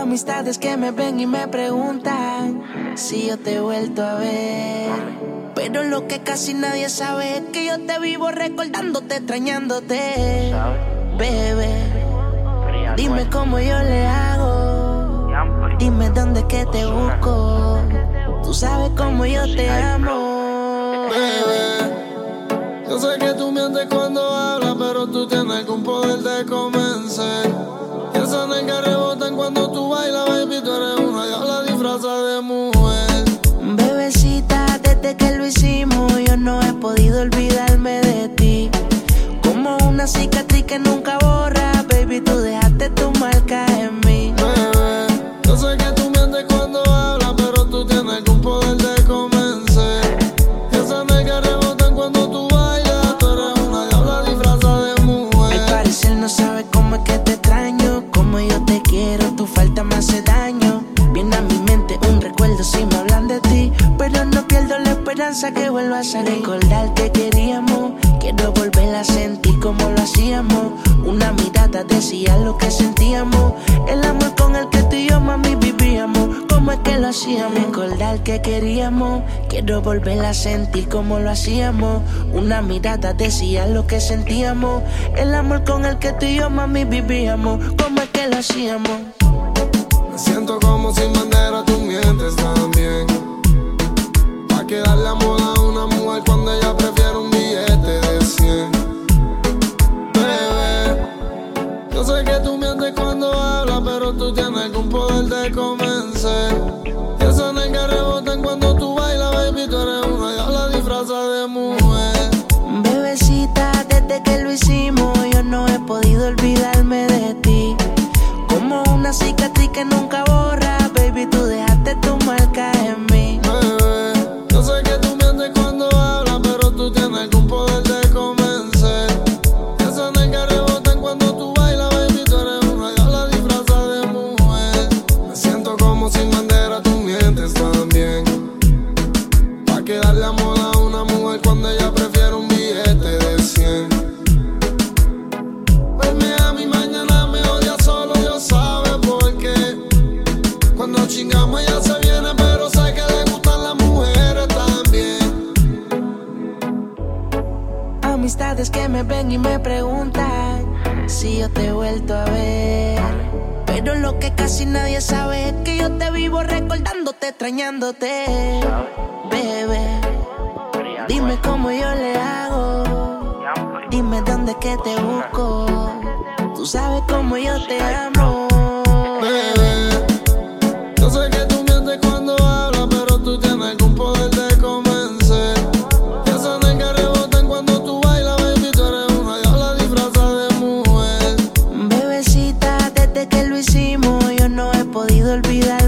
Amistades que me ven y me preguntan si yo te he vuelto a ver. Pero lo que casi nadie sabe es que yo te vivo recordándote, extrañándote. Bebé, dime cómo yo le hago. Dime dónde que te busco. Tú sabes cómo yo te amo. Bebé, yo sé que tú mientes cuando hablas, pero tú tienes algún poder de convencer. Y esa que rebotan cuando tú cómo es que te extraño, como yo te quiero, tu falta me hace daño. Viene a mi mente un recuerdo si me hablan de ti, pero no pierdo la esperanza que vuelvas a recordar que queríamos. Quiero volver a sentir como lo hacíamos. Una mirada decía lo que sentíamos. El amor con el que tú y yo, mami, vivíamos. ¿Cómo es que lo hacíamos? Que queríamos. Quiero volver a sentir como lo hacíamos. Una mirada decía lo que sentíamos. El amor con el que tú y yo, mami, vivíamos. ¿Cómo es que lo hacíamos? Me siento como sin bandera, tú mientes también. Chingamos ella se viene, pero sé que le gustan las mujeres también. Amistades que me ven y me preguntan si yo te he vuelto a ver. Pero lo que casi nadie sabe es que yo te vivo recordándote, extrañándote. Bebé, dime cómo yo le hago. Dime dónde que te busco. Tú sabes cómo yo te amo. olvidar.